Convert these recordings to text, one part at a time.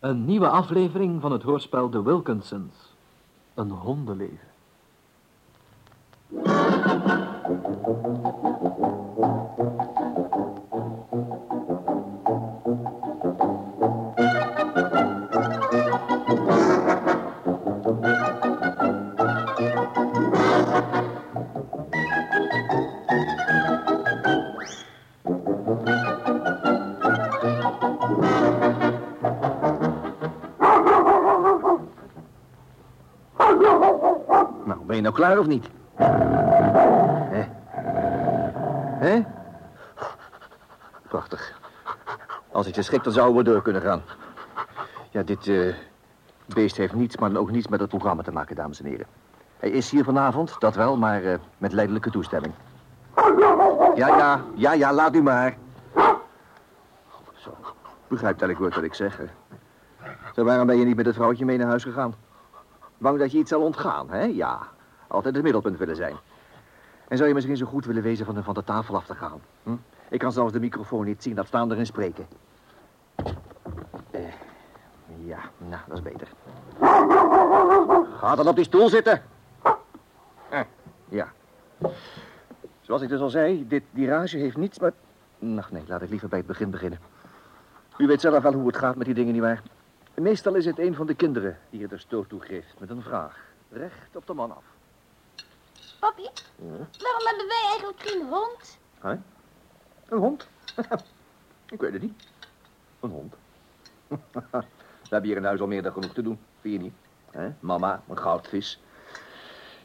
Een nieuwe aflevering van het hoorspel The Wilkinsons. Een hondenleven. Je nou klaar of niet? Hè? Hè? Prachtig. Als ik ze schrik, dan zouden we door kunnen gaan. Ja, dit eh, beest heeft niets, maar ook niets met het programma te maken, dames en heren. Hij is hier vanavond, dat wel, maar eh, met leidelijke toestemming. Ja, ja, ja, ja, laat u maar. Zo, begrijpt elk woord wat ik zeg. Zo, waarom ben je niet met het vrouwtje mee naar huis gegaan? Bang dat je iets zal ontgaan, hè? Ja. Altijd het middelpunt willen zijn. En zou je misschien zo goed willen wezen van, de- van de tafel af te gaan? Hm? Ik kan zelfs de microfoon niet zien, dat staan erin spreken. Eh, ja, nou, dat is beter. Ga dan op die stoel zitten. Eh, ja. Zoals ik dus al zei, dit, die rage heeft niets met... Nou, nee, laat ik liever bij het begin beginnen. U weet zelf wel hoe het gaat met die dingen, nietwaar? Meestal is het een van de kinderen die er de stoot toe met een vraag. Recht op de man af. Papi, waarom hebben wij eigenlijk geen hond? Hè? Een hond? ik weet het niet. Een hond. We hebben hier in huis al meer dan genoeg te doen. Vind je niet? Hè? Mama, een goudvis.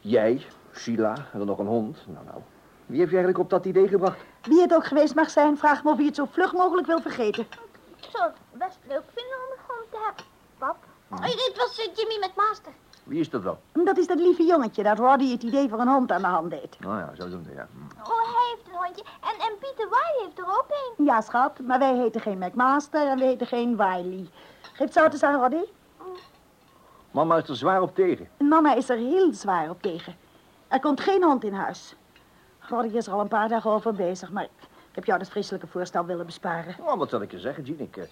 Jij, Sheila en dan nog een hond. Nou, nou. Wie heeft je eigenlijk op dat idee gebracht? Wie het ook geweest mag zijn, vraag me of hij het zo vlug mogelijk wil vergeten. Ik zou het best leuk vinden om een hond te hebben, pap. Oh, dit was eh, Jimmy met Master. Wie is dat wel? Dat is dat lieve jongetje dat Roddy het idee voor een hond aan de hand deed. Nou ja, zo doen we, ja. Hm. Oh, hij heeft een hondje. En, en Pieter Wiley heeft er ook een. Ja, schat, maar wij heten geen McMaster en we heten geen Wiley. Geef zout eens aan, Roddy. Mama is er zwaar op tegen. Mama is er heel zwaar op tegen. Er komt geen hond in huis. Roddy is er al een paar dagen over bezig, maar ik heb jou dat vreselijke voorstel willen besparen. Oh, wat zal ik je zeggen, Jean? Ik, eh,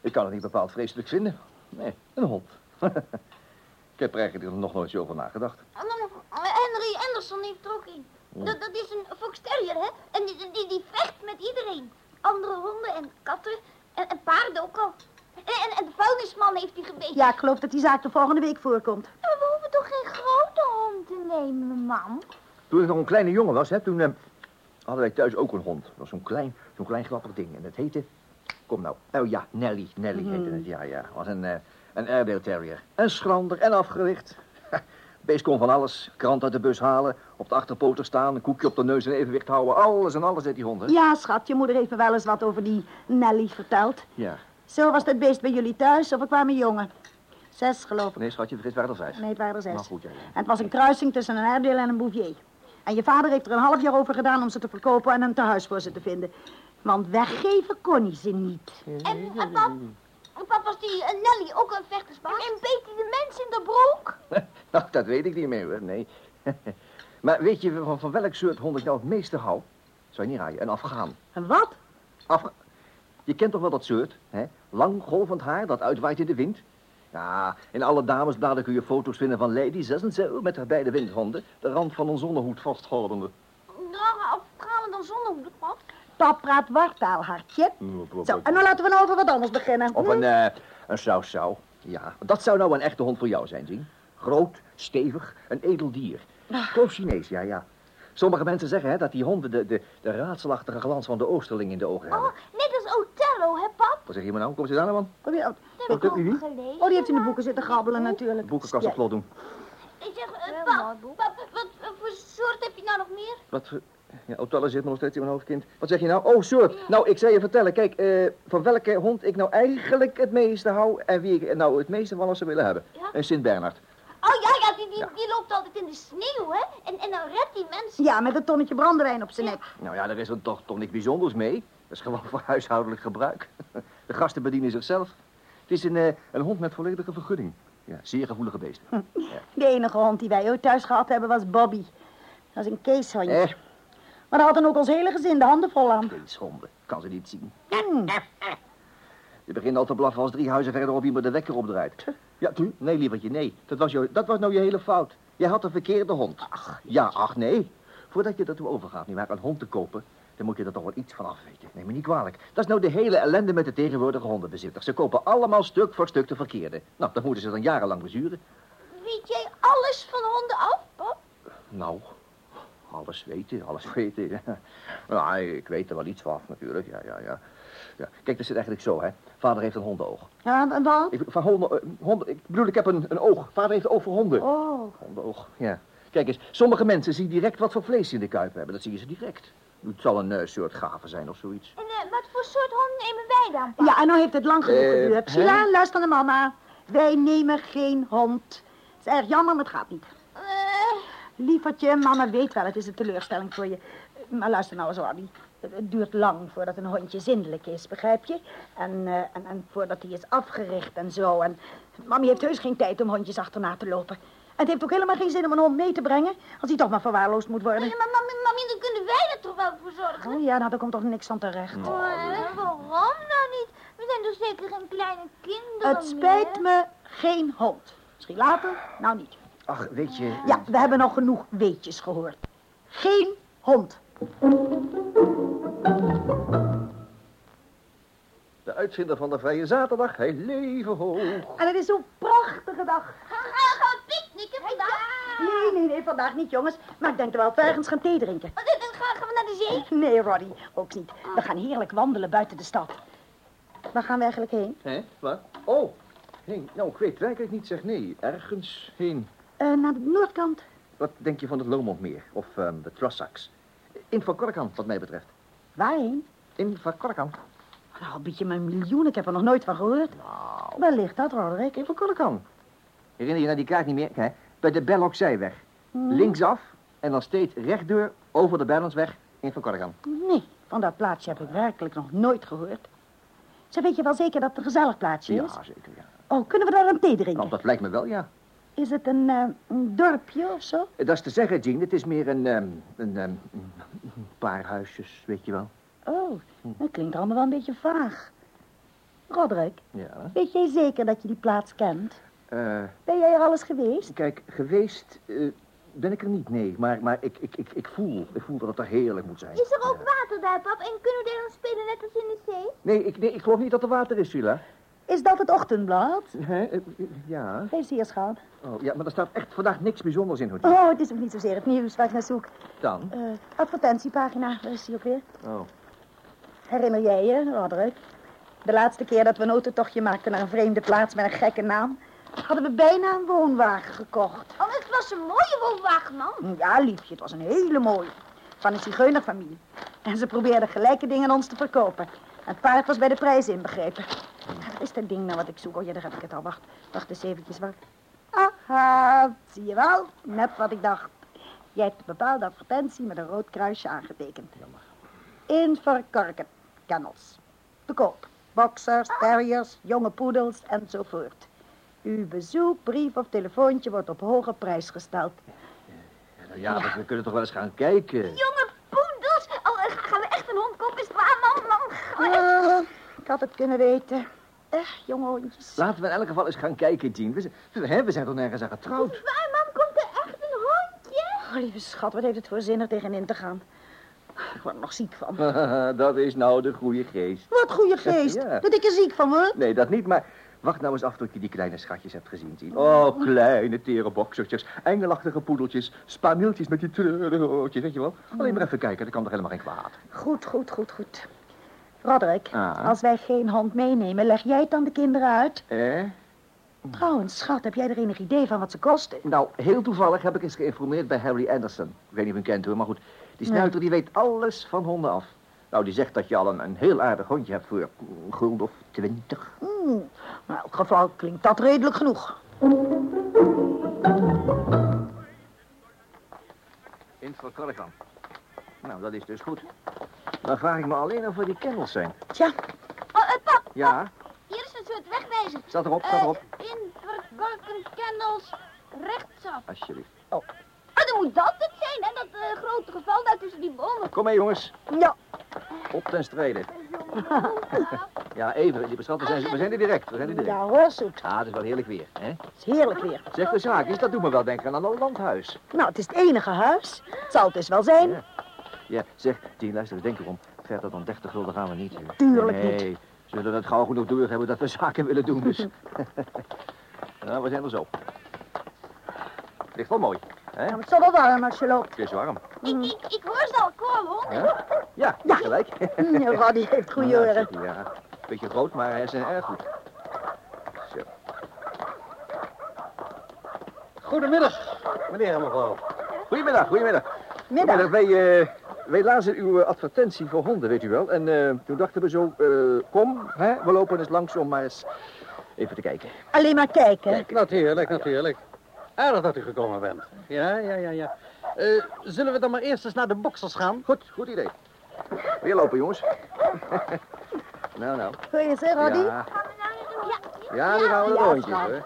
ik kan het niet bepaald vreselijk vinden. Nee, een hond. ik heb er eigenlijk nog nooit zo over nagedacht. En dan, eh, Henry Anderson heeft er ook een. Dat, dat is een fox terrier, hè? En die, die, die vecht met iedereen. Andere honden en katten. En, en paarden ook al. En, en, en de vuilnisman heeft die gebeten. Ja, ik geloof dat die zaak de volgende week voorkomt. Maar we hoeven toch geen grote hond te nemen, mam? Toen ik nog een kleine jongen was, hè, toen eh, hadden wij thuis ook een hond. Dat was zo'n klein, zo'n klein grappig ding. En dat heette... Kom nou. Oh ja, Nelly. Nelly heette het. Ja, ja. was een, eh, een Airedale Terrier. En schrander en afgelicht. Beest kon van alles. Krant uit de bus halen, op de achterpoten staan, een koekje op de neus in evenwicht houden. Alles en alles deed die hond, hè? Ja, schat, je moeder heeft me wel eens wat over die Nelly verteld. Ja. Zo was dat beest bij jullie thuis, of ik kwam een jongen. Zes, geloof ik. Nee, schatje, vergis waren er vijf. Nee, het waren er zes. Nou, goed, ja, ja. En het was een kruising tussen een Airedale en een Bouvier. En je vader heeft er een half jaar over gedaan om ze te verkopen en een tehuis voor ze te vinden. Want weggeven kon hij ze niet. En, en en pap was die eh, Nelly ook een vechtersbaas? En beet hij de mensen in de broek? Nou, dat weet ik niet meer, hoor. Nee. maar weet je van, van welk soort hond ik nou het meeste hou? Zou je niet raaien? Een Afghaan. En wat? Afga... Je kent toch wel dat soort, hè? Lang golvend haar dat uitwaait in de wind. Ja, in alle damesbladen kun je foto's vinden van en zo... met haar beide windhonden de rand van een zonnehoed vasthoudende. Dragen Afghanen dan zonnehoeden, pap? Pap praat wartaal, hartje. Zo, en dan laten we nou over wat anders beginnen. Of een, eh een sau-sau. Ja, dat zou nou een echte hond voor jou zijn, zien. Groot, stevig, een edel dier. Klopt Chinees, ja, ja. Sommige mensen zeggen hè, dat die honden de, de, de raadselachtige glans van de oosterling in de ogen hebben. Oh, net als Othello, hè, pap? Wat zeg je me nou? Kom ze daar nou aan? Oh, Dat heb ook je die? gelezen. Oh, die heeft in de boeken zitten grabbelen natuurlijk. Boekenkast op slot doen. Ik zeg, eh, pap, pap, wat voor soort heb je nou nog meer? Wat voor... Ja, Otella zit me nog steeds in mijn hoofd, kind. Wat zeg je nou? Oh, soort. Nou, ik zou je vertellen. Kijk, eh, van welke hond ik nou eigenlijk het meeste hou... en wie ik nou het meeste van zou willen hebben. Ja? Een Sint-Bernard. Oh ja, ja, die, die, Ja. die loopt altijd in de sneeuw, hè? En, en dan redt die mensen. Ja, met een tonnetje brandewijn op zijn nek. Nou ja, daar is er toch, toch niks bijzonders mee. Dat is gewoon voor huishoudelijk gebruik. De gasten bedienen zichzelf. Het is een, eh, een hond met volledige vergunning. Ja, zeer gevoelige beesten. De enige hond die wij ooit thuis gehad hebben was Bobby. Dat is een keeshondje. Eh, Maar daar had dan ook ons hele gezin de handen vol aan. keeshonden. Kan ze niet zien. Mm. Je begint al te blaffen als drie huizen verderop iemand de wekker opdraait. Ja, tu? Nee, lievertje, nee. Dat was, jou, dat was nou je hele fout. Jij had een verkeerde hond. Ach, ja, ach, nee. Voordat je ertoe overgaat, niet maar een hond te kopen... dan moet je er toch wel iets van af weten. Neem me niet kwalijk. Dat is nou de hele ellende met de tegenwoordige hondenbezitters. Ze kopen allemaal stuk voor stuk de verkeerde. Nou, dat moeten ze dan jarenlang bezuren. Weet jij alles van honden af, pap? Nou, alles weten, alles weten. Ja. Nou, ik weet er wel iets van, natuurlijk. Ja, ja, ja. ja. Kijk, het zit eigenlijk zo, hè. Vader heeft een hondenoog. Ja, en wat? Ik, van honden, eh, honden, ik bedoel, ik heb een, een oog. Vader heeft een oog voor honden. Oh, Hondenoog, ja. Kijk eens, sommige mensen zien direct wat voor vlees ze in de kuip hebben. Dat zien ze direct. Het zal een eh, soort gave zijn of zoiets. En eh, wat voor soort honden nemen wij dan, ja, en nou heeft het lang genoeg Eh, geduurd. hè? Sheila, luister naar mama. Wij nemen geen hond. Het is erg jammer, maar het gaat niet. Lievertje, mama weet wel, het is een teleurstelling voor je. Maar luister nou eens, Abby. Het, duurt lang voordat een hondje zindelijk is, begrijp je? En, eh, en, en voordat hij is afgericht en zo. En mami heeft heus geen tijd om hondjes achterna te lopen. En het heeft ook helemaal geen zin om een hond mee te brengen... als hij toch maar verwaarloosd moet worden. maar mami, mami, dan kunnen wij er toch wel voor zorgen? Oh ja, nou, daar komt toch niks van terecht. Eh, waarom nou niet? We zijn toch zeker geen kleine kinderen Het spijt meer? me, geen hond. Misschien later, nou niet. Ach, weet je... Ja, we hebben nog genoeg weetjes gehoord. Geen hond. De uitvinder van de Vrije Zaterdag, hij leven hoog. En het is zo'n prachtige dag. Ga, ga, gaan we picknicken vandaag? Nee, nee, nee, vandaag niet, jongens. Maar ik denk er wel dat we ergens gaan thee drinken. Oh, dan- gaan gaan we naar de zee? Nee, Roddy, ook niet. We gaan heerlijk wandelen buiten de stad. Waar gaan we eigenlijk heen? Hé, wat? Oh, heen. Nou, ik weet werkelijk niet, zeg nee. Ergens heen. Eh, naar de noordkant. Wat denk je van het Lomondmeer? Of ehm, de Trossachs? In Van wat mij betreft. Waarheen? In Van. Nou, bied je me een miljoen, ik heb er nog nooit van gehoord. Nou, Waar ligt dat, Roderick? in Van. Herinner je nou die kaart niet meer? Kijk, bij de Bellokzijweg. Hm. Linksaf en dan steeds rechtdoor over de Berlensweg in Van. Nee, van dat plaatsje heb ik werkelijk nog nooit gehoord. Zo weet je wel zeker dat het een gezellig plaatsje is? Ja, zeker, ja. Oh, kunnen we daar een thee drinken? Nou, dat lijkt me wel, ja. Is het een, eh, een dorpje of zo? Dat is te zeggen, Jean, het is meer een, ehm, een, ehm, een paar huisjes, weet je wel. Oh, dat klinkt allemaal wel een beetje vaag. Roderick, Ja. weet jij zeker dat je die plaats kent? Eh, Ben jij er alles geweest? kijk, geweest eh, ben ik er niet, nee. Maar, maar ik, ik, ik, ik, voel, ik voel dat het er heerlijk moet zijn. Is er ook Ja. water daar, pap? En kunnen we daar dan spelen net als in de zee? Nee ik, nee, ik geloof niet dat er water is, Sheila. Is dat het ochtendblad? Hè? Eh, Ja. Geef ze hier, schat. Oh, ja, maar er staat echt vandaag niks bijzonders in, hoor. Oh, het is ook niet zozeer het nieuws waar ik naar zoek. Dan? Eh, advertentiepagina, waar is die ook weer? Oh. Herinner jij je, Roderick? De laatste keer dat we een autotochtje maakten naar een vreemde plaats met een gekke naam... hadden we bijna een woonwagen gekocht. Oh, het was een mooie woonwagen, man. Ja, liefje, het was een hele mooie. Van een zigeunerfamilie. En ze probeerden gelijke dingen aan ons te verkopen. Het paard was bij de prijs inbegrepen. Wat is dat ding nou wat ik zoek? Oh ja, daar heb ik het al. Wacht, wacht eens eventjes. Wacht. Aha, zie je wel? Net wat ik dacht. Jij hebt een bepaalde advertentie met een rood kruisje aangetekend. In verkorken. Kennels. Te koop. Boxers, terriers, jonge poedels enzovoort. Uw bezoek, brief of telefoontje wordt op hoge prijs gesteld. Ja, we- we kunnen toch wel eens gaan kijken. Jonge poedels. Oh, eh, gaan we echt een hond kopen? Is het waar, man? man? Oh, ik had het kunnen weten. Echt, jonge hondjes. Laten we in elk geval eens gaan kijken, Jean. We zijn, we, hè, we zijn toch nergens aan getrouwd? Waar, man? Komt er echt een hondje? Oh, lieve schat, wat heeft het voor zin er tegenin te gaan? Ik word er nog ziek van. dat is nou de goede geest. Wat goede geest. Ja. Dat ik er ziek van word. Nee, dat niet, maar wacht nou eens af tot je die kleine schatjes hebt gezien, Jean. Oh, kleine tere boksertjes, engelachtige poedeltjes, spanieltjes met die treurige oortjes, weet je wel. Alleen maar even kijken, dat kan toch helemaal geen kwaad. Goed, goed, goed, goed. Roderick, Ah. als wij geen hond meenemen, leg jij het aan de kinderen uit? Eh? Trouwens, schat, heb jij er enig idee van wat ze kosten? Nou, heel toevallig heb ik eens geïnformeerd bij Harry Anderson. Ik weet niet of u hem kent hoor, maar goed. Die snuiter die weet alles van honden af. Nou, die zegt dat je al een, een heel aardig hondje hebt voor een of twintig. Hmm, nou, in elk geval klinkt dat redelijk genoeg. In Verkorgan. Nou, dat is dus goed. Dan vraag ik me alleen of er die kennels zijn. Tja, Oh, eh, pap. Ja, Hier is een soort wegwijzer. staat erop, staat erop. Eh, in verkorken kennels rechtsaf. Alsjeblieft. Oh, dan Zou dat het zijn, hè? Dat eh, grote geval daar tussen die bomen. Kom mee, jongens. Ja, Op ten strijde. Ja, even, die beschatten zijn, we zijn er direct. We zijn er direct. ja hoor, zoet. Ah, het is wel heerlijk weer, hè? Het is heerlijk weer. Zeg de zaak is, dat doet me wel denken aan een landhuis. Nou, het is het enige huis. Het zal het dus wel zijn. Ja. Ja, zeg, Tien, luister, denk erom. Verder dan 30 gulden gaan we niet. hè. Tuurlijk nee, niet. Ze zullen het gauw genoeg door hebben dat we zaken willen doen, dus. nou, we zijn er zo. Ligt wel mooi, hè? Nou, het zal wel warm als je loopt. Het is warm. Ik, ik, ik hoor ze al komen, hoor. Ja, ja, Ja. gelijk. Hm, Roddy heeft goede Ja, oren. Ja, beetje groot, maar hij is eh, erg goed. Zo. Goedemiddag, meneer en mevrouw. Goedemiddag, goedemiddag. Middag. Wij, eh, wij lazen uw eh, advertentie voor honden, weet u wel. En eh, toen dachten we zo, eh, kom, hè, we lopen eens langs om maar eens even te kijken. Alleen maar kijken. Natuurlijk, natuurlijk. Aardig dat u gekomen bent. Ja, ja, ja, ja. Eh, zullen we dan maar eerst eens naar de boksers gaan? Goed, goed idee. Weer lopen, jongens. nou, nou. Goeie je ze, Roddy? Ja, we? Ja. gaan we een rondje. Ja, ja.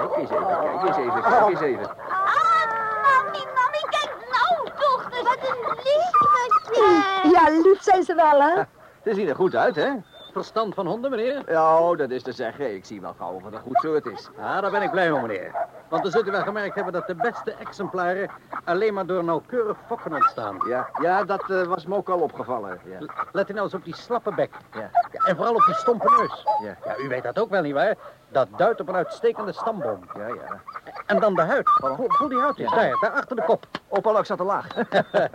Zo. Kijk eens even, kijk eens even, kijk eens even. Ah, mami, mami, kijk nou toch. Wat een liefde. Ja, lief zijn ze wel, hè? Ze zien er goed uit, hè? Verstand van honden, meneer? Ja, dat is te zeggen. Ik zie wel gauw of het een goed soort is. Ja, daar ben ik blij om, meneer. Want dan zult u wel gemerkt hebben dat de beste exemplaren alleen maar door nauwkeurig fokken ontstaan. Ja, ja dat eh, was me ook al opgevallen. Ja. Let u nou eens op die slappe bek. Ja. Ja, en vooral op die stompe neus. Ja. Ja, u weet dat ook wel, nietwaar? Dat duidt op een uitstekende stamboom. Ja, ja. En dan de huid. Voel, voel die huid eens, Ja. daar, daar achter de kop. Opa, ik zat te laag.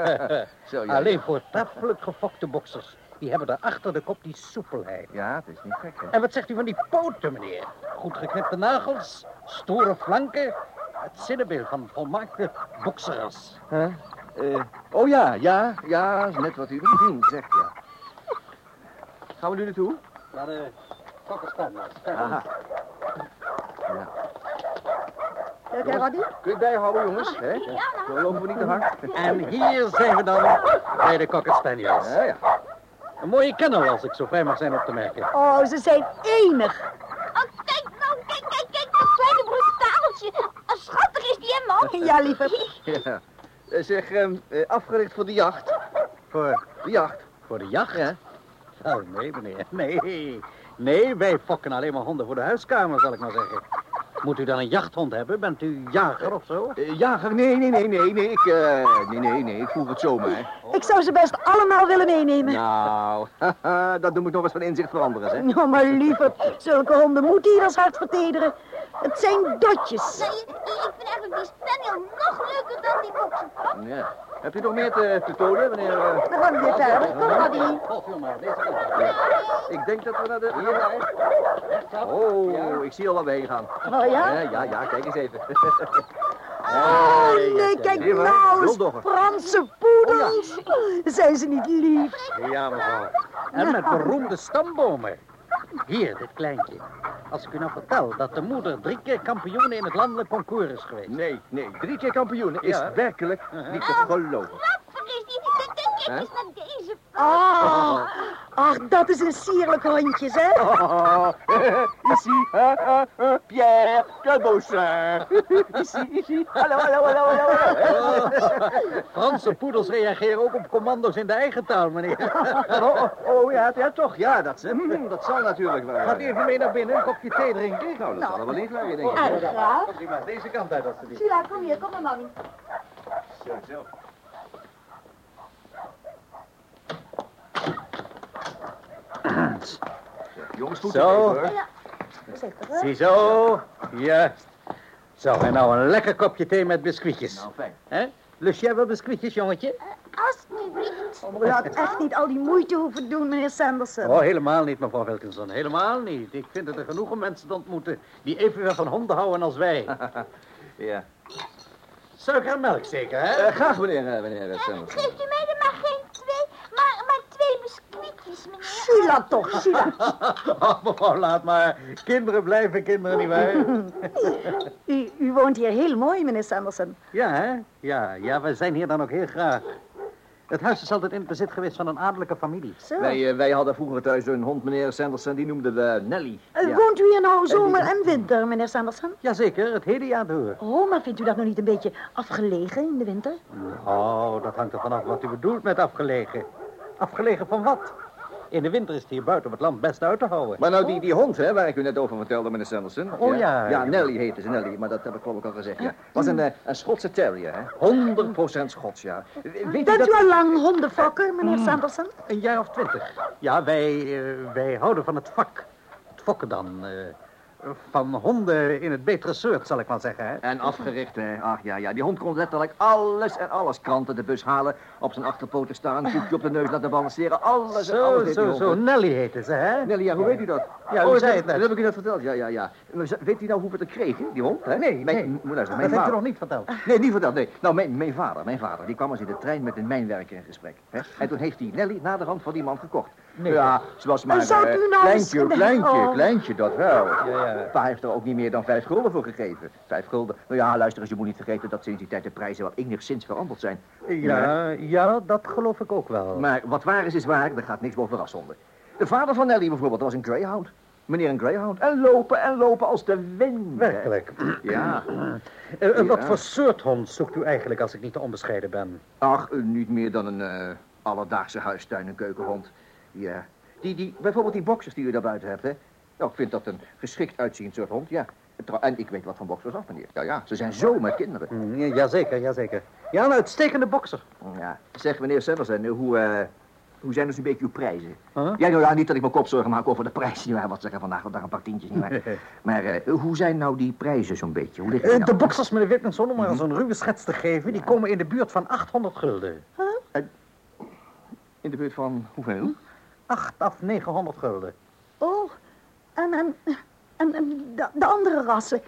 Zo, ja. Alleen voortreffelijk gefokte boksers. Die hebben daar achter de kop die soepelheid. Ja, het is niet gek, hè? En wat zegt u van die poten, meneer? Goed geknipte nagels, stoere flanken. Het zinnebeeld van volmaakte bokseras. Huh? Eh, oh ja, ja, ja, net wat u zegt, ja. Gaan we nu naartoe? Naar de kokkerstanders. Aha. Ja. Kijk, Roddy? Kun je het bijhouden, jongens? Hè? Zo lopen we niet te hard. En hier zijn we dan bij de Cocker Spaniels. Ja, ja. Een mooie kennel, als ik zo vrij mag zijn op te merken. Oh, ze zijn enig. Oh, kijk nou, kijk, kijk, kijk, dat kleine brutaaltje. Schattig is die, hè, man? Ja, lieve. ja. Zeg, ehm, eh, afgericht voor de jacht. Voor, De jacht. voor de jacht? Ja. Oh, nee, meneer. Nee. Nee, wij fokken alleen maar honden voor de huiskamer, zal ik maar zeggen. Moet u dan een jachthond hebben? Bent u jager of zo? Eh, jager? Nee, nee, nee, nee, nee. Ik, eh, nee, nee, nee. Ik vroeg het zomaar. Ik zou ze best allemaal willen meenemen. Nou, haha, dat doe ik nog eens van inzicht veranderen, hè? Nou, maar liever, zulke honden moeten ieders hart vertederen. Het zijn dotjes. Nee, ik, vind eigenlijk die spaniel nog leuker dan die bokser. Ja. Heb je nog meer te, te tonen, meneer? eh? Dan gaan we weer verder. Kom, op. Ik denk dat we naar de... Hier, Oh, ik zie al waar we heen gaan. Oh ja? Ja, ja, ja, kijk eens even. Oh, nee, kijk nou eens. Franse poedels. Zijn ze niet lief? Ja, mevrouw. En met beroemde stambomen. Hier, dit kleintje. Als ik u nou vertel dat de moeder drie keer kampioen in het landelijk concours is geweest. Nee, nee, drie keer kampioen is Ja. werkelijk niet te geloven. Kijk, eens naar deze. Ah, ach, dat is een sierlijk hondje, hè? Oh, ici, uh, uh, uh, Pierre Cabochard. Ici, ici. Hallo, hallo, hallo, hallo. Franse poedels reageren ook op commando's in de eigen taal, meneer. Oh, oh, oh, ja, ja, toch, ja, dat, hm, dat zal natuurlijk wel. Gaat u even mee naar binnen, een kopje thee drinken? Nou, dat zal wel niet liggen, denk ik. Erg graag. Deze kant uit, alsjeblieft. Sheila, kom hier, kom maar, mami. Zo, zo. Jongens, goed Zo. hoor. Voorzichtig, hè? Ziezo, juist. Zo, en nou een lekker kopje thee met biscuitjes. Nou, fijn. Hè? Lust jij wel biscuitjes, jongetje? Alsjeblieft. Oh, u had echt niet al die moeite hoeven doen, meneer Sanderson. Oh, helemaal niet, mevrouw Wilkinson. Helemaal niet. Ik vind het er genoeg om mensen te ontmoeten die evenveel van honden houden als wij. Ja. Suiker en melk zeker, hè? Eh, graag, meneer, eh, meneer eh, Sanders. Geeft u mij er maar geen twee, maar, maar twee biscuitjes, Sheila toch. Oh, mevrouw, laat maar. Kinderen blijven kinderen, nietwaar? U, u woont hier heel mooi, meneer Sanderson. Ja, hè? Ja, ja, we zijn hier dan ook heel graag. Het huis is altijd in het bezit geweest van een adellijke familie. Zo. Wij, eh, wij hadden vroeger thuis een hond, meneer Sanderson, die noemden we Nelly. Ja. Woont u hier nou zomer en winter, meneer Sanderson? Jazeker, het hele jaar door. Oh, maar vindt u dat nou niet een beetje afgelegen in de winter? Oh, dat hangt er vanaf wat u bedoelt met afgelegen. Afgelegen van wat? In de winter is het hier buiten op het land best uit te houden. Maar nou, die, die hond, hè, waar ik u net over vertelde, meneer Sanderson. Oh, ja. Ja, Nelly heette ze, Nelly, maar dat heb ik geloof ik al gezegd, ja. Was een, eh, een Schotse terrier, hè. 100% Schots, ja. Weet u dat... u al lang hondenfokker, meneer Sanderson? Een jaar of twintig. Ja, wij, eh, wij houden van het vak. Het fokken dan. eh, van honden in het betere soort, zal ik maar zeggen. Hè? En afgericht, hè. Ach ja, ja, die hond kon letterlijk alles en alles. Kranten de bus halen, op zijn achterpoten staan, voetje op de neus laten balanceren. Alles en Zo, alles zo, zo. hè. Nelly heette ze, hè? Nelly, ja, hoe weet u dat? Ja, u oh, zei dat- het net. Dat heb ik u net verteld, ja, ja, ja. Weet u nou hoe we het kregen, die hond? Hè? Nee, mijn, nee. Dat mijn heeft u vader. nog niet verteld. Nee, niet verteld, nee. Nou, mijn, mijn vader, mijn vader, die kwam eens in de trein met een mijnwerker in gesprek. Hè? En toen heeft hij Nelly na de hand van die man gekocht. Nee. Ja, ze was maar... zou eh, u nou kleintje, kleintje, oh. kleintje, dat wel. Ja, ja. Pa heeft er ook niet meer dan vijf gulden voor gegeven. Vijf gulden. Nou ja, luister eens, je moet niet vergeten dat sinds die tijd de prijzen wel enigszins veranderd zijn. Ja, ja, dat geloof ik ook wel. Maar wat waar is, is waar. Er gaat niks boven rashonden. De vader van Nelly bijvoorbeeld was een greyhound. Meneer een greyhound. En lopen en lopen als de wind. Werkelijk. Ja. Eh, eh, wat voor soort hond zoekt u eigenlijk als ik niet te onbescheiden ben? Ach, niet meer dan een alledaagse huistuin- en keukenhond. Ja. Die, die, bijvoorbeeld die boxers die u daar buiten hebt, hè. Nou, ik vind dat een geschikt uitziend soort hond, ja. En ik weet wat van boxers af, meneer. Ja, ja, ze zijn zo met kinderen. Hm, ja, Jazeker, jazeker. Ja, een uitstekende bokser. Ja. Zeg, meneer Sanderson, hoe, eh, hoe zijn dus een beetje uw prijzen? Huh? Ja, nou ja, niet dat ik me kopzorgen maak over de prijs. Ja, wat zeggen vandaag vandaag een paar tientjes. Niet maar maar eh, hoe zijn nou die prijzen zo'n beetje? Hoe liggen die Eh, nou? de boxers, meneer Wilkinson, om maar eens een ruwe schets te geven, die komen in de buurt van 800 gulden. In de buurt van hoeveel? 8 af 900 gulden. Oh, en, en, en, en de, de andere rassen,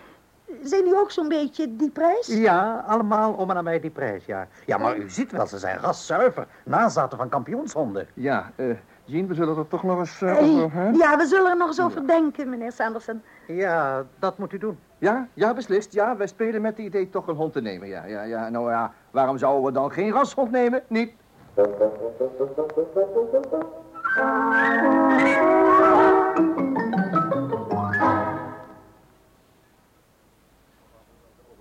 zijn die ook zo'n beetje die prijs? Ja, allemaal om en aan mij die prijs, ja. Ja, maar u ziet wel, ze zijn raszuiver. Nazaten van kampioenshonden. Ja, eh Jean, we zullen er toch nog eens... eh, Eh, over, hè? ja, we zullen er nog eens over denken, meneer Sanderson. Ja, dat moet u doen. Ja, ja, beslist. Ja, wij spelen met het idee toch een hond te nemen. Ja, ja, ja. Nou ja, waarom zouden we dan geen rashond nemen? Niet?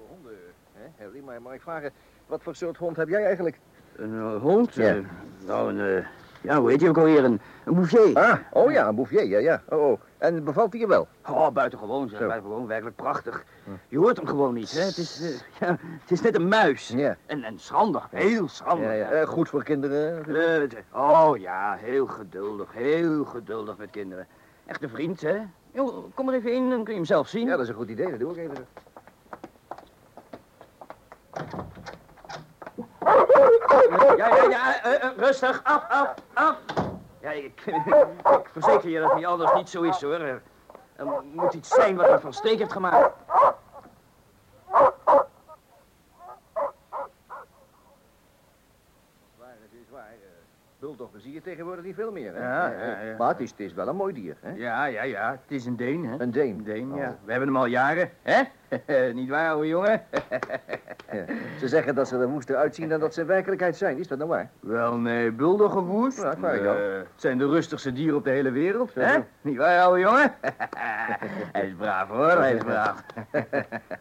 Honden, hè, Harry, maar mag ik vragen, wat voor soort hond heb jij eigenlijk? Een hond? Ja. Eh, nou, een... eh, ja, hoe heet hij ook alweer? Een, een bouvier. Ah, oh ja, een bouvier, ja, ja. Oh, oh. En bevalt hij je wel? Oh, buitengewoon, zeg. Zo. Buitengewoon, werkelijk prachtig. Je hoort hem gewoon niet, hè. Het is, eh, ja, het is net een muis. Ja. En, en schrander, heel schrander. Ja, ja. Eh, goed voor kinderen. Het- oh ja, heel geduldig, heel geduldig met kinderen. Echt een vriend, hè. Jo, kom er even in, dan kun je hem zelf zien. Ja, dat is een goed idee. Dat doe ik even. Ja, ja, ja, eh, eh, rustig, af, af, af. Ja, ik, ik verzeker je dat hij anders niet zo is, hoor. Er, er moet iets zijn wat me van steek heeft gemaakt. Waar, het is waar. eh, Bulldoggen zie je tegenwoordig niet veel meer, hè? Ja, ja, ja. Maar het is, het is wel een mooi dier, hè? Ja, ja, ja, het is een Deen, hè. Een Deen. Een Deen, Oh. ja. We hebben hem al jaren, hè? niet waar, ouwe jongen? Ja. Ze zeggen dat ze er woester uitzien dan dat ze in werkelijkheid zijn. Is dat nou waar? Wel, nee. Ja, vraag ik wel. Eh, het zijn de rustigste dieren op de hele wereld, hè? Niet waar, ouwe jongen? hij is braaf, hoor, hij is braaf.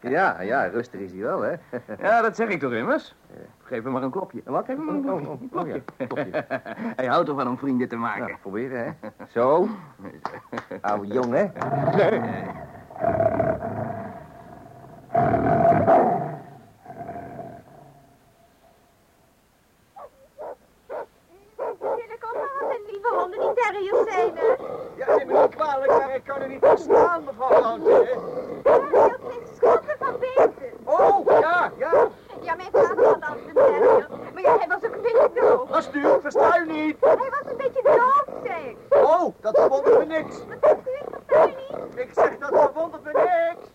Ja, ja, rustig is hij wel, hè? ja, dat zeg ik toch immers? Geef hem maar een klopje. Wat? Oh, oh, oh, oh, oh, ja. Klopje. hij houdt ervan om vrienden te maken. Nou, proberen, hè? Zo. Oude jongen. Jullie ik er niet. Oh, niet. Zeg. Ik. Oh, dat verwondert me niks. Wat zegt u? Ik versta u niet. Ik zeg dat verwondert me niks.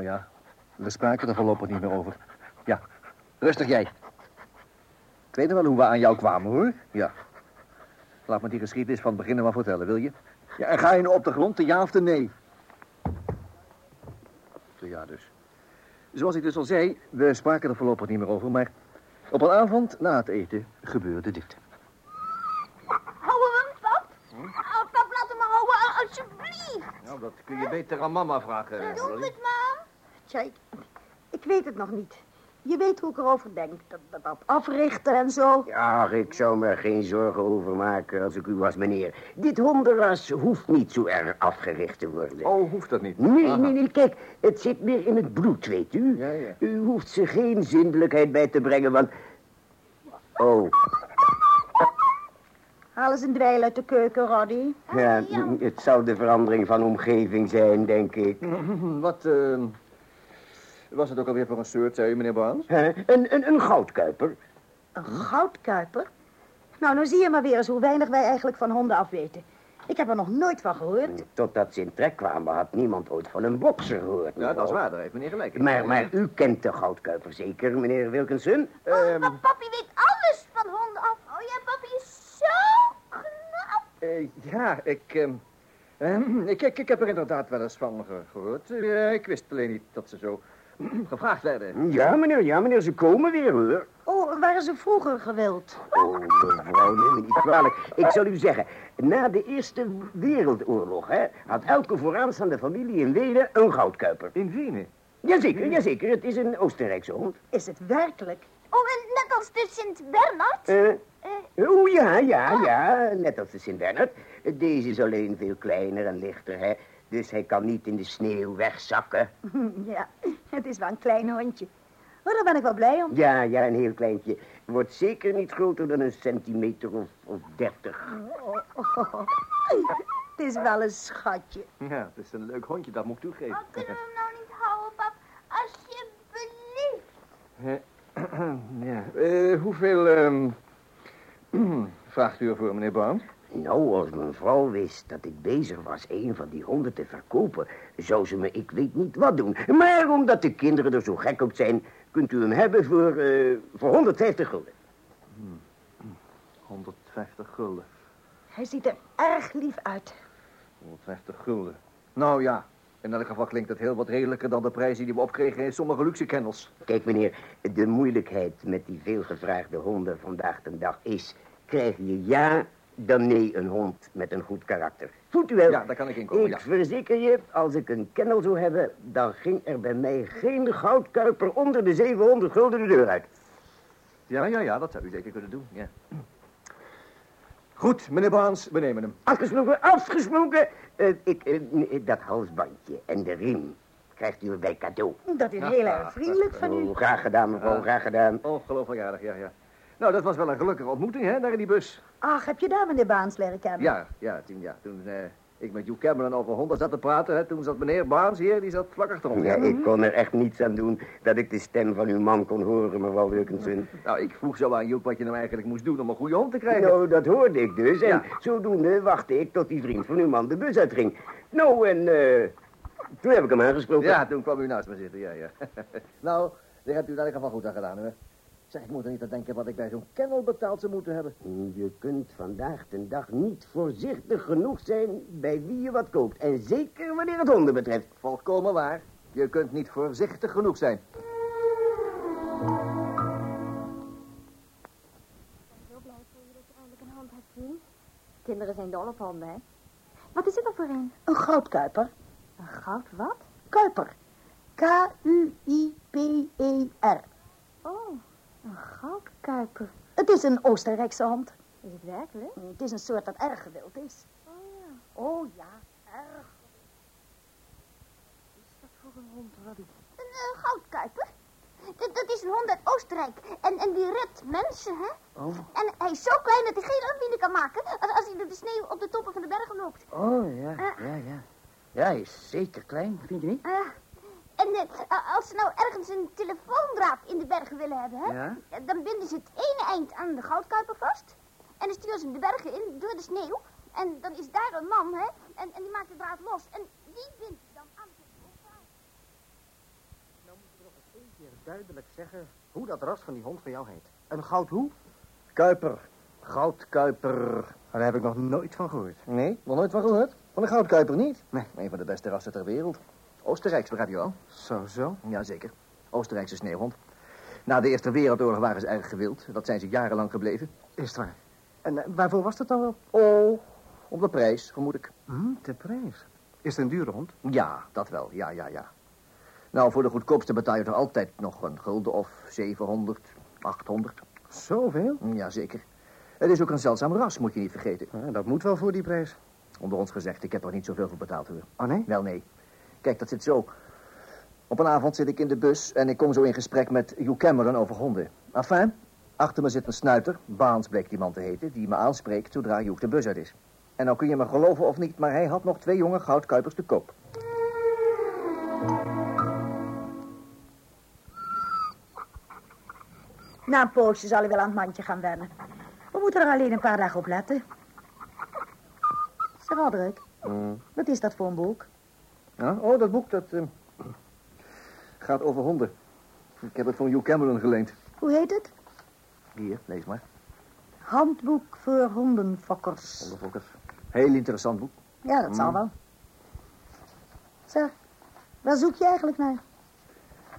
Nou ja, we spraken er voorlopig niet meer over. Ja, rustig jij. Ik weet nog wel hoe we aan jou kwamen, hoor. Ja. Laat me die geschiedenis van het begin maar vertellen, wil je? Ja, en ga je nou op de grond, de ja of de nee? Ja dus. Zoals ik dus al zei, we spraken er voorlopig niet meer over, maar op een avond na het eten gebeurde dit. Houden we hem, pap? Oh, pap, laat hem maar houden, al- alsjeblieft. Nou, dat kun je beter aan mama vragen. Doe het maar. Tja, ik, ik weet het nog niet. Je weet hoe ik erover denk. Dat, dat, dat africhten en zo. Ja, ik zou me er geen zorgen over maken als ik u was, meneer. Dit hondenras hoeft niet zo erg afgericht te worden. Oh, hoeft dat niet? Nee, Aha. nee, nee, kijk, het zit meer in het bloed, weet u. Ja, ja. U hoeft ze geen zindelijkheid bij te brengen, want... Oh, Haal eens een dweil uit de keuken, Roddy. ja, het zal de verandering van omgeving zijn, denk ik. Wat eh, was het ook alweer voor een soort, zei u, meneer Barnes? Een, een, een goudkuiper. Een goudkuiper? Nou, nou zie je maar weer eens hoe weinig wij eigenlijk van honden afweten. Ik heb er nog nooit van gehoord. Totdat ze in trek kwamen had niemand ooit van een bokser gehoord. Ja, dat is waar, daar heeft meneer gelijk. Maar, maar u kent de goudkuiper zeker, meneer Wilkinson? Oh, maar papi weet alles van honden af. Oh ja, papi is zo knap. Eh, ja, ik, ehm, ehm, ik, ik, ik heb er inderdaad wel eens van ge- gehoord. Eh, ik wist alleen niet dat ze zo gevraagd werden. Ja, meneer, ja, meneer, ze komen weer, hoor. Oh, waren ze vroeger gewild? Oh, mevrouw, neem me niet kwalijk. Ik zal u zeggen, na de Eerste Wereldoorlog, hè, had elke vooraanstaande familie in Wenen een goudkuiper. In Wenen? Jazeker, jazeker, het is een Oostenrijkse hond. Is het werkelijk? Oh, en net als de Sint-Bernard. Eh, oh ja, ja, ja, net als de Sint-Bernard. Deze is alleen veel kleiner en lichter, hè. Dus hij kan niet in de sneeuw wegzakken. Ja, het is wel een klein hondje. Maar daar ben ik wel blij om. Ja, ja, een heel kleintje. Wordt zeker niet groter dan een centimeter of, of dertig. Het is wel een schatje. Ja, het is een leuk hondje, dat moet ik toegeven. oh, kunnen we hem nou niet houden, pap? Alsjeblieft. ja. Eh, hoeveel ehm, vraagt u ervoor, meneer Barnes? Nou, als mijn vrouw wist dat ik bezig was een van die honden te verkopen, zou ze me ik weet niet wat doen. Maar omdat de kinderen er zo gek op zijn, kunt u hem hebben voor, eh, voor 150 gulden. 150 gulden. Hij ziet er erg lief uit. 150 gulden. Nou ja, in elk geval klinkt het heel wat redelijker dan de prijzen die we opkregen in sommige luxe kennels. Kijk, meneer, de moeilijkheid met die veelgevraagde honden vandaag de dag is... krijg je ja, dan nee een hond met een goed karakter. Voelt u wel? Ja, daar kan ik in komen, Ik ja. verzeker je, als ik een kennel zou hebben... dan ging er bij mij geen goudkuiper onder de 700 gulden de deur uit. Ja, ja, ja, dat zou u zeker kunnen doen, ja. Goed, meneer Barnes, we nemen hem. Afgesproken, afgesproken. Eh, ik, eh, nee, dat halsbandje en de riem krijgt u bij cadeau. Dat is heel erg vriendelijk van u. Oh, graag gedaan, mevrouw, graag gedaan. Ongelooflijk aardig, ja, ja. Nou, dat was wel een gelukkige ontmoeting, hè, daar in die bus. Ach, heb je daar meneer Baans leren kennen? Ja, ja, toen, ja, toen eh, ik met Hugh Cameron over honden zat te praten, hè, toen zat meneer Barnes hier, die zat vlak achter ons. Ja, ik kon er echt niets aan doen dat ik de stem van uw man kon horen, mevrouw Wilkinson. Nou, ik vroeg zo aan Hugh wat je nou eigenlijk moest doen om een goede hond te krijgen. Nou, dat hoorde ik dus. En Ja. zodoende wachtte ik tot die vriend van uw man de bus uitging. Nou, en eh, toen heb ik hem aangesproken. Ja, toen kwam u naast me zitten, ja, ja. nou, daar hebt u in elk geval goed aan gedaan, hè. Zeg, ik moet er niet aan denken wat ik bij zo'n kennel betaald zou moeten hebben. Je kunt vandaag de dag niet voorzichtig genoeg zijn bij wie je wat koopt. En zeker wanneer het honden betreft. Volkomen waar. Je kunt niet voorzichtig genoeg zijn. Zo blij voor je dat je eindelijk een hand hebt zien. Kinderen zijn dol op honden, hè? Wat is het dan voor een? Een goudkuiper. Een goud wat? Kuiper. K-U-I-P-E-R. Een goudkuiper. Het is een Oostenrijkse hond. Is het werkelijk? Het is een soort dat erg gewild is. Oh ja. Oh ja, erg. Wat is dat voor een hond, Roddy? Een eh, goudkuiper. Dat, dat is een hond uit Oostenrijk. En, en die redt mensen, hè? Oh. En hij is zo klein dat hij geen afwiening kan maken als, als hij door de sneeuw op de toppen van de bergen loopt. Oh, ja, ja, ja. Ja, hij is zeker klein, vind je niet? Eh, en eh, a- als ze nou ergens een telefoondraad in de bergen willen hebben, hè? Ja? eh, Dan binden ze het ene eind aan de goudkuiper vast. En dan sturen ze hem de bergen in door de sneeuw. En dan is daar een man, hè? En, en die maakt de draad los. En die bindt dan aan de telefoondraad. duidelijk zeggen hoe dat ras van die hond van jou heet. Een goud hoe? Kuiper. Goudkuiper. Daar heb ik nog nooit van gehoord. Nee, nog nooit van gehoord? Van een goudkuiper niet? Nee. Een van de beste rassen ter wereld. Oostenrijks, begrijp je wel? Zo, zo. Jazeker. Oostenrijkse sneeuwhond. Na de Eerste Wereldoorlog waren ze erg gewild. Dat zijn ze jarenlang gebleven. Is het waar? En eh, waarvoor was dat dan wel? Oh, om de prijs, vermoed ik. Hm, de prijs. Is het een dure hond? Ja, dat wel. Ja, ja, ja. Nou, voor de goedkoopste betaal je toch altijd nog een gulden of 700, 800. Zoveel? Jazeker. Het is ook een zeldzaam ras, moet je niet vergeten. Ja, dat moet wel voor die prijs. Onder ons gezegd, ik heb er niet zoveel voor betaald, hoor. Oh, nee? Wel, nee. Kijk, dat zit zo. Op een avond zit ik in de bus en ik kom zo in gesprek met Hugh Cameron over honden. Enfin, achter me zit een snuiter, Baans bleek die man te heten, die me aanspreekt zodra Hugh de bus uit is. En nou kun je me geloven of niet, maar hij had nog twee jonge goudkuipers te koop. Na een poosje zal hij wel aan het mandje gaan wennen. We moeten er alleen een paar dagen op letten. Zeg, Roderick, wat is dat voor een boek? Ja? Oh, dat boek, dat eh, gaat over honden. Ik heb het van Hugh Cameron geleend. Hoe heet het? Hier, lees maar. Handboek voor hondenfokkers. Hondenfokkers. Heel interessant boek. Ja, dat zal Mm. wel. Zeg, waar zoek je eigenlijk naar?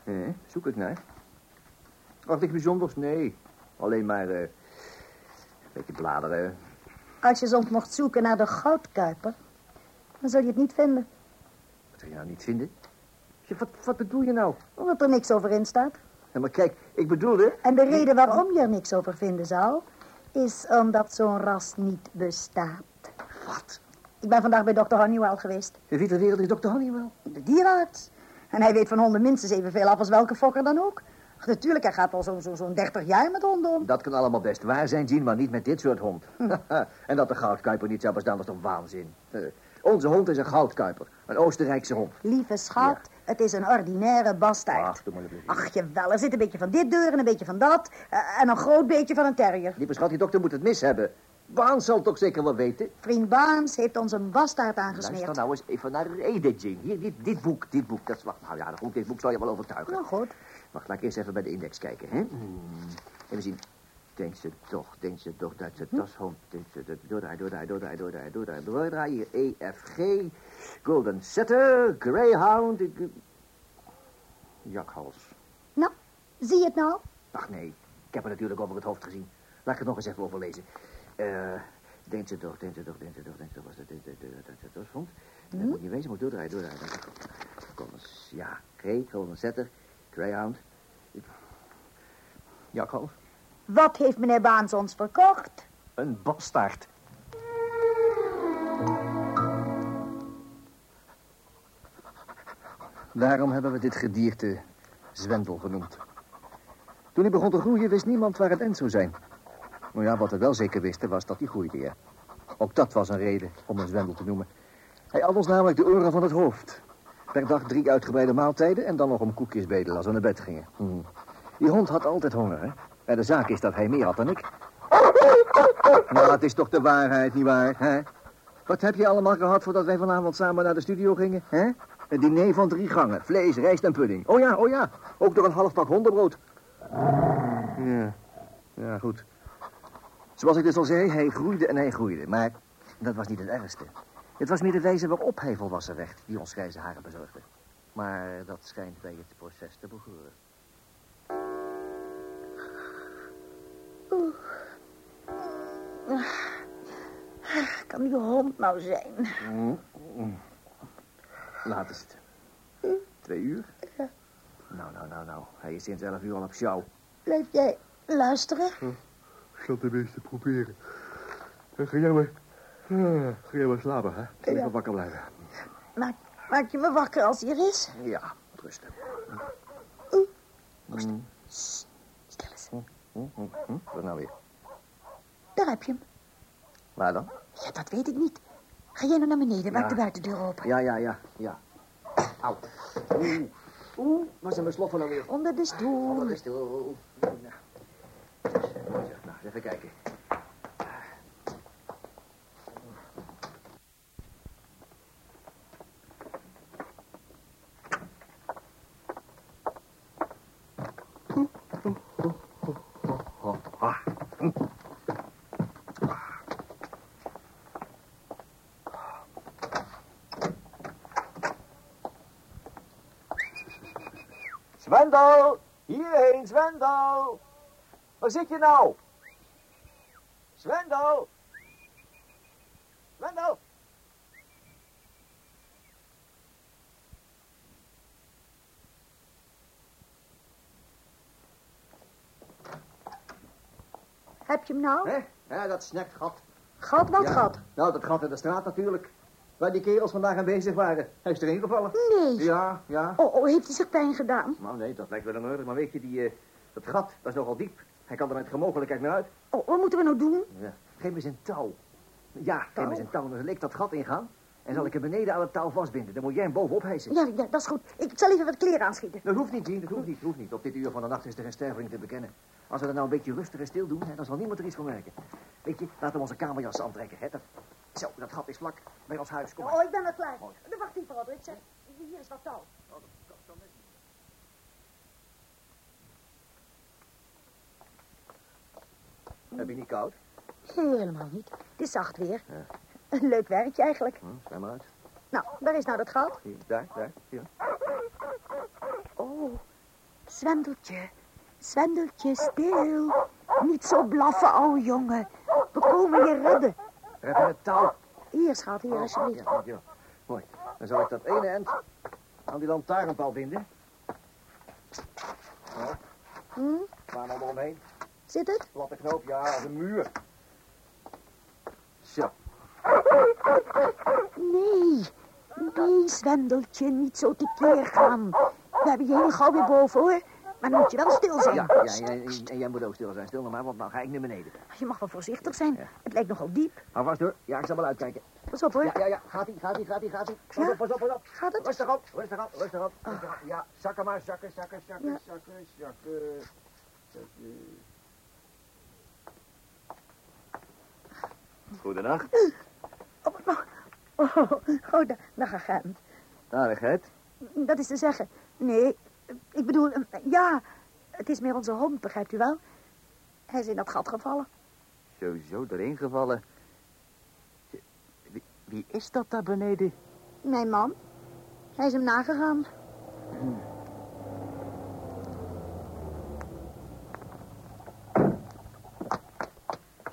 Nee, zoek ik naar. Ach, niks bijzonders? Nee. Alleen maar, eh, een beetje bladeren. Als je soms mocht zoeken naar de goudkuiper, dan zul je het niet vinden. Wat zou je nou niet vinden? Wat, wat bedoel je nou? Omdat er niks over in staat. Ja, maar kijk, ik bedoelde... En de reden waarom je er niks over vinden zou, is omdat zo'n ras niet bestaat. Wat? Ik ben vandaag bij dokter Honeywell geweest, In wie ter wereld is dokter Honeywell? de dierenarts. En hij weet van honden minstens evenveel af als welke fokker dan ook. Ach, Natuurlijk, hij gaat al zo'n zo, zo'n 30 jaar met honden om. Dat kan allemaal best waar zijn, zien, maar niet met dit soort hond. en dat de goudkuiper niet zou bestaan, is toch waanzin. Onze hond is een goudkuiper. Een Oostenrijkse hond. Lieve schat, het is een ordinaire bastaard. Ach, doe maar. Ach, jawel, er zit een beetje van dit deur en een beetje van dat. eh, en een groot beetje van een terrier. Lieve schat, die dokter moet het mis hebben. Baan zal het toch zeker wel weten? Vriend Baans heeft ons een bastaard Luister aangesmeerd. nou eens even naar reden, Jane. Hier, dit, dit boek, dit boek. Dat is, wacht, nou ja, goed, dit boek zal je wel overtuigen. Nou goed. Wacht, laat ik eerst even bij de index kijken, hè? Even zien. Denkt ze toch, denkt ze toch, Duitse dashond. Denkt ze, dat- doordraai, doordraai, doordraai, doordraai, doordraai, doordraai. Hier, E, F, G. Golden Setter, Greyhound. ik- Jakhals. Nou, zie je het nou? Ach nee, ik heb er natuurlijk over het hoofd gezien. Laat ik het nog eens even overlezen. Eh, denkt ze toch, denkt ze toch, denkt ze toch, denkt ze toch, was dat de, de dashond? Dat moet niet wezen, moet doordraaien, doordraaien. Golden, ja, G, Golden Setter, Greyhound. Jakhals. Wat heeft meneer Baans ons verkocht? Een bastaard. Daarom hebben we dit gedierte Zwendel genoemd. Toen hij begon te groeien, wist niemand waar het eind zou zijn. Maar ja, wat we wel zeker wisten, was dat hij groeide, ja. Ook dat was een reden om een Zwendel te noemen. Hij at ons namelijk de oren van het hoofd. Per dag drie uitgebreide maaltijden en dan nog om koekjes bedelen als we naar bed gingen. Hm. Die hond had altijd honger, hè. En de zaak is dat hij meer had dan ik. Nou, het is toch de waarheid, nietwaar, hè? Wat heb je allemaal gehad voordat wij vanavond samen naar de studio gingen, hè? Een diner van drie gangen, vlees, rijst en pudding. Oh ja, oh ja, ook door een half pak hondenbrood. Ja, ja, goed. Zoals ik dus al zei, hij groeide en hij groeide. Maar dat was niet het ergste. Het was meer de wijze waarop hij volwassen werd, die ons grijze haren bezorgde. Maar dat schijnt bij het proces te behoren. Kan die hond nou zijn? Laat is het. Twee uur? Nou, nou, nou, nou. Hij is sinds elf uur al op sjouw. Blijf jij luisteren? Ik zal tenminste proberen. Eh, Ga jij maar... eh, Ga jij maar slapen, hè? Zal ik Ja. wel wakker blijven? Maak, maak je me wakker als hij er is? Ja, rusten. Stil eens. Hm, hm, hm. Wat nou weer? Daar heb je hem. Waar dan? Ja, dat weet ik niet. Ga jij nou naar beneden, maak Ja. de buitendeur open. Ja, ja, ja, ja. Au. Oeh. Oeh, waar zijn mijn sloffen nou weer? Onder de stoel. Onder de stoel. Nou. Dus, nou, even kijken. Zwendel! Hierheen, Zwendel! Waar zit je nou? Zwendel! Zwendel! Heb je hem nou? Hé, ja, dat snekgat. Gat wat Ja. gat? Nou, dat gat in de straat natuurlijk. Waar die kerels vandaag aan bezig waren. Hij is erin gevallen. Nee. Ja, ja. Oh, oh, heeft hij zich pijn gedaan? Nou, nee, dat lijkt wel een orde. Maar weet je, die, eh, dat gat, dat is nogal diep. Hij kan er met gemogelijkheid naar uit. Oh, wat moeten we nou doen? Ja. Geef me eens een touw. Ja, geef me eens een touw. Dan zal ik dat gat ingaan. En zal ik er beneden aan het touw vastbinden. Dan moet jij hem bovenop hijsen. Ja, ja, dat is goed. Ik zal even wat kleren aanschieten. Dat hoeft niet, Jean. Dat hoeft niet. Dat hoeft niet. Op dit uur van de nacht is er een sterveling te bekennen. Als we er nou een beetje rustig en stil doen, hè, dan zal niemand er iets van merken. Weet je, laten we onze kamerjas aantrekken. Hè? Dat... Zo, dat gat is vlak bij ons huis. Kom maar. Oh, ik ben er klaar. Mooi. Dan wacht even zeg, hier is wat touw. Heb je niet koud? Helemaal niet. Het is zacht weer. Een leuk werkje eigenlijk. Hm, maar uit. Nou, daar is nou dat gat. Hier, daar, daar. Hier. Oh, Zwendeltje. Zwendeltje, stil. Niet zo blaffen, ouwe jongen. We komen je redden. Heb je het touw? Hier, schat, hier, Oh, alsjeblieft. Ja, dankjewel. Mooi. Dan zal ik dat ene eind aan die lantaarnpaal binden. Ja, Hm? slaan we eromheen. Zit het? Platte knoop, ja, als een muur. Zo. Nee. Nee, Zwendeltje, niet zo tekeer gaan. We hebben je heel gauw weer boven, hoor. Maar dan moet je wel stil zijn. Ja, ja en, jij moet ook stil zijn. Stil nog maar, want nou ga ik naar beneden. Je mag wel voorzichtig zijn. Ja. Het lijkt nogal diep. Hou vast hoor. Ja, ik zal wel uitkijken. Pas op, hoor. Ja, ja, ja. Gaat ie, gaat ie, gaat ie, gaat ie. Pas Ja? op, pas op, pas op. Gaat het? Rustig op, rustig op, rustig op. rustig op. Ja, zakken maar, zakken, zakken, zakken, zakken, zakken. zakken. Goedenacht. Oh, oh, oh, oh da- dag agent. Aardigheid. Dat is te zeggen. Nee, ik bedoel, eh, ja, het is meer onze hond, begrijpt u wel? Hij is in dat gat gevallen. Sowieso erin gevallen. Wie, wie is dat daar beneden? Mijn man. Hij is hem nagegaan.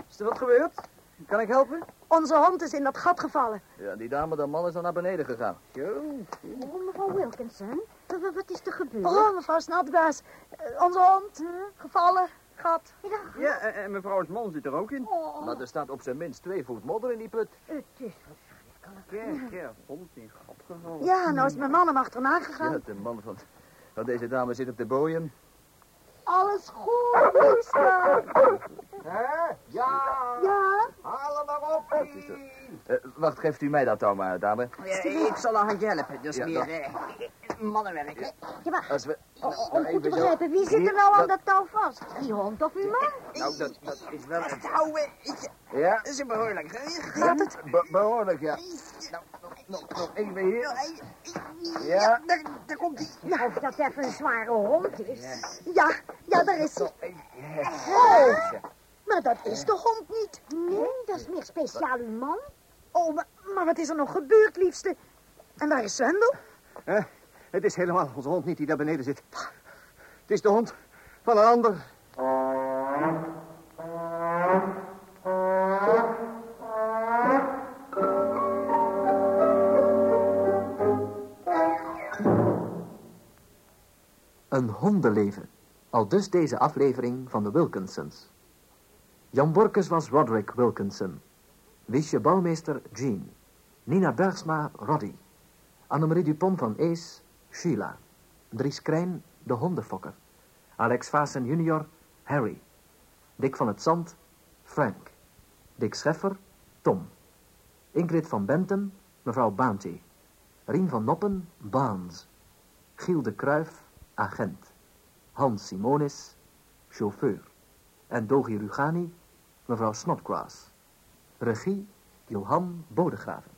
Is er wat gebeurd? Kan ik helpen? Onze hond is in dat gat gevallen. Ja, die dame, de man is al naar beneden gegaan. Oh, mevrouw Wilkinson, wat, wat- is er gebeurd? Oh, mevrouw Snodgrass. Eh, onze hond, gevallen, gat. Ja, en, en mevrouw's man zit er ook in. Maar er staat op zijn minst twee voet modder in die put. Het is Kijk, ja, hond in gat gevallen. Ja, nou is mijn man hem achterna gegaan. Ja, de man van, van deze dame zit op de bojen. Alles goed, liefste. Hè? Ja! Ja? Haal hem maar op! Eh, wacht, geeft u mij dat dan maar, dame. ik zal een handje helpen. Ja, meer dat- eh, mannenwerk. hè? Ja, maar Als we... om, goed te begrijpen, wie zit er nou aan dat- touw vast? Die hond of uw man? Nou, dat, dat is wel... een- Ouwe, ik- Ja, dat is een behoorlijk. gaat het? Be- behoorlijk, ja. Nou, nog, nog, nog even hier. Ja. Daar, daar komt hij. Of dat even een zware hond is. Ja, ja, daar is hij. Oh. Maar dat is de hond niet. Nee, dat is meer speciaal uw man. Oh, maar, maar wat is er nog gebeurd, liefste? En waar is Zwendel? Eh, het is helemaal onze hond niet die daar beneden zit. Het is de hond van een ander. Een hondenleven. Al dus deze aflevering van de Wilkinsons. Jan Borkes was Roderick Wilkinson. Wiesje Bouwmeester Jean. Nina Bergsma Roddy. Annemarie Dupont van Ees Sheila. Dries Krijn de hondenfokker. Alex Vaassen junior Harry. Dick van het Zand Frank. Dick Scheffer Tom. Ingrid van Bentum mevrouw Bounty. Rien van Noppen Baans. Giel de Kruif agent. Hans Simonis, chauffeur. En Dogi Rugani, mevrouw Snodgrass. Regie, Johan Bodegraven.